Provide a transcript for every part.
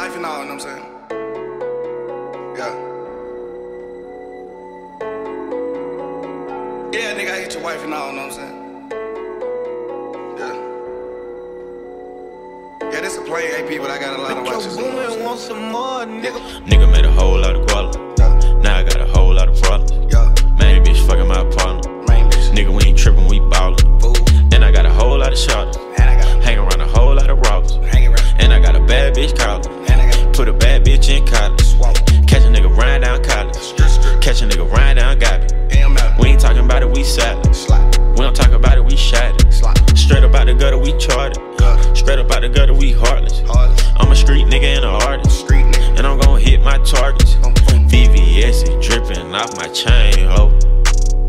all, you know what I'm saying? Yeah. Yeah, nigga, I hit your wife and all, you know what I'm saying? Yeah. Yeah, this a plain AP, but I got a lot of watches. You know what I'm want some more, nigga. Nigga made a whole lot of guala. Catch a nigga riding down Gabby. AM. We ain't talking about it, we salad. We don't talk about it, we shot it. Straight up out the gutter, we charted. Gutter. Straight up out the gutter, we heartless. Heartless. I'm a street nigga and an artist. Street nigga. And I'm gon' hit my targets. VVS is dripping off my chain, ho.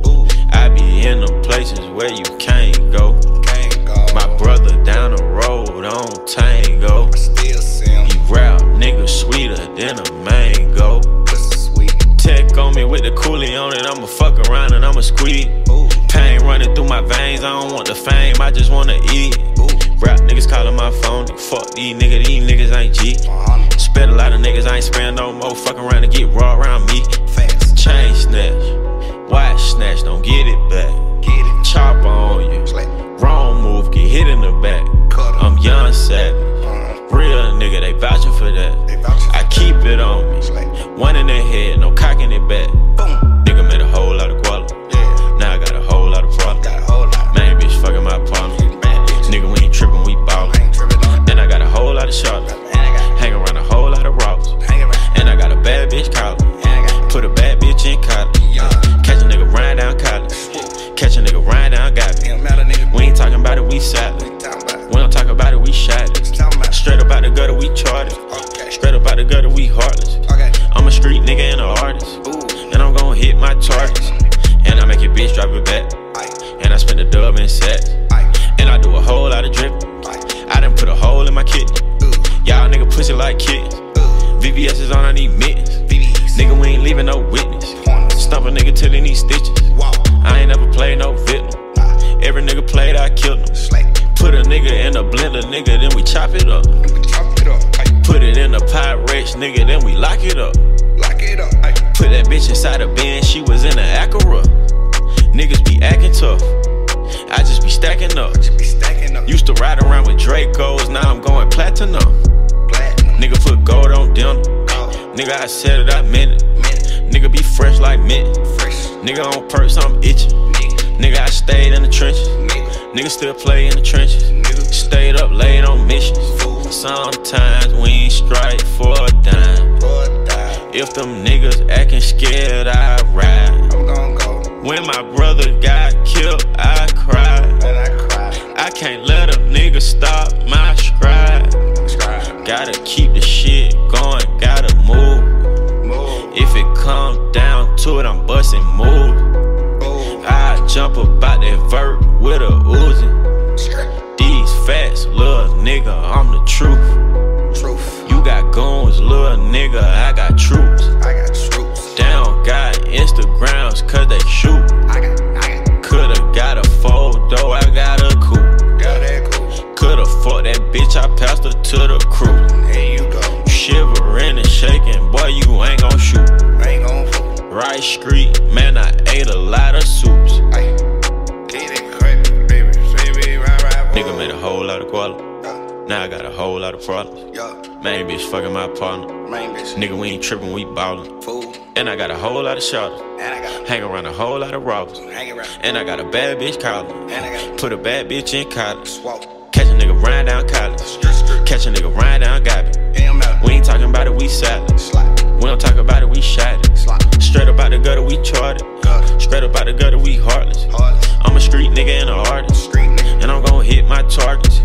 Ooh. I be in the places where you can't go. Can't go. My brother down the road on Tango. Still. He rap nigga sweeter than a mango. Sweet. Tech with the coolie on it, I'ma fuck around and I'ma squeeze. Pain running through my veins, I don't want the fame, I just wanna eat. Rap niggas calling my phone, fuck these niggas, these niggas ain't G. Spent a lot of niggas, I ain't spend no more, fuck around and get raw around me. Chain snatch, watch snatch, don't get it back. Get it. Chop on you, wrong move, get hit in the back. I'm young savage, real nigga, they vouching for that. They vouch. I keep it on me, one in the head, no cocking a nigga riding down Gabby. Ain't matter, nigga. We ain't talking about it, we salad. ain't talking about it. We don't talk about it, we shot it. It. Straight up out the gutter, we charted. Straight up out the gutter, we heartless. I'm a street nigga and an artist. And I'm gon' hit my targets. And I make your bitch drop it back. And I spend a dub in sets. And I do a whole lot of drip. I done put a hole in my kidney. Y'all nigga pussy like kittens. Ooh. VVS is on, I need mittens. Nigga, we ain't leaving no witness. Stump a nigga till he need stitches. I ain't never played no nigga in a blender, nigga, then we chop it up. Chop it up. Put it in a Pyrex, nigga, then we lock it up. Lock it up. Put that bitch inside a bin, she was in an Acura. Niggas be acting tough. I just be stacking up. Be stacking up. Used to ride around with Dracos, now I'm going platinum. platinum. Nigga put gold on dinner. Gold. Nigga, I said it, I meant it. Mint. Nigga be fresh like mint. Fresh. Nigga on perks, I'm itching. Nigga. Nigga still play in the trenches. Stayed up late on missions. Sometimes we ain't strike for a dime. If them niggas acting scared, I ride. I'm gon' go. When my brother got killed, I cried. And I cry. I can't let a nigga stop my stride. Gotta keep the shit going, gotta move. If it come down to it, I'm busting. Move. Jump about that vert with a Uzi. These facts, little nigga, I'm the truth. Truth. You got guns, little nigga, I got troops. I got troops. Down got Instagrams, cause they shoot. I got. I got. Coulda got a photo, I got a coupe. Yeah, that cool. Coulda fucked that bitch, I passed her to the crew. There you go. Shivering and shaking, boy, you ain't gon' shoot. Ain't gon'. Right street, man, I ate a lot up. Yeah. Main bitch fucking my partner. Main bitch. Nigga, we ain't tripping, we ballin'. Fool. And I got a whole lot of shotters. And I got hang around a whole lot of robbers. And I got a bad bitch collar. And I got put a bad bitch in collar. Swap. Catch a nigga ride down collar. Catch a nigga ride down gobby. We ain't talking about it, we solid. it. We don't talk about it, we shot it. Slap. Straight up out the gutter, we charted. Straight up out the gutter, we heartless. heartless. I'm a street nigga and an artist. Street nigga. And I'm gonna hit my targets.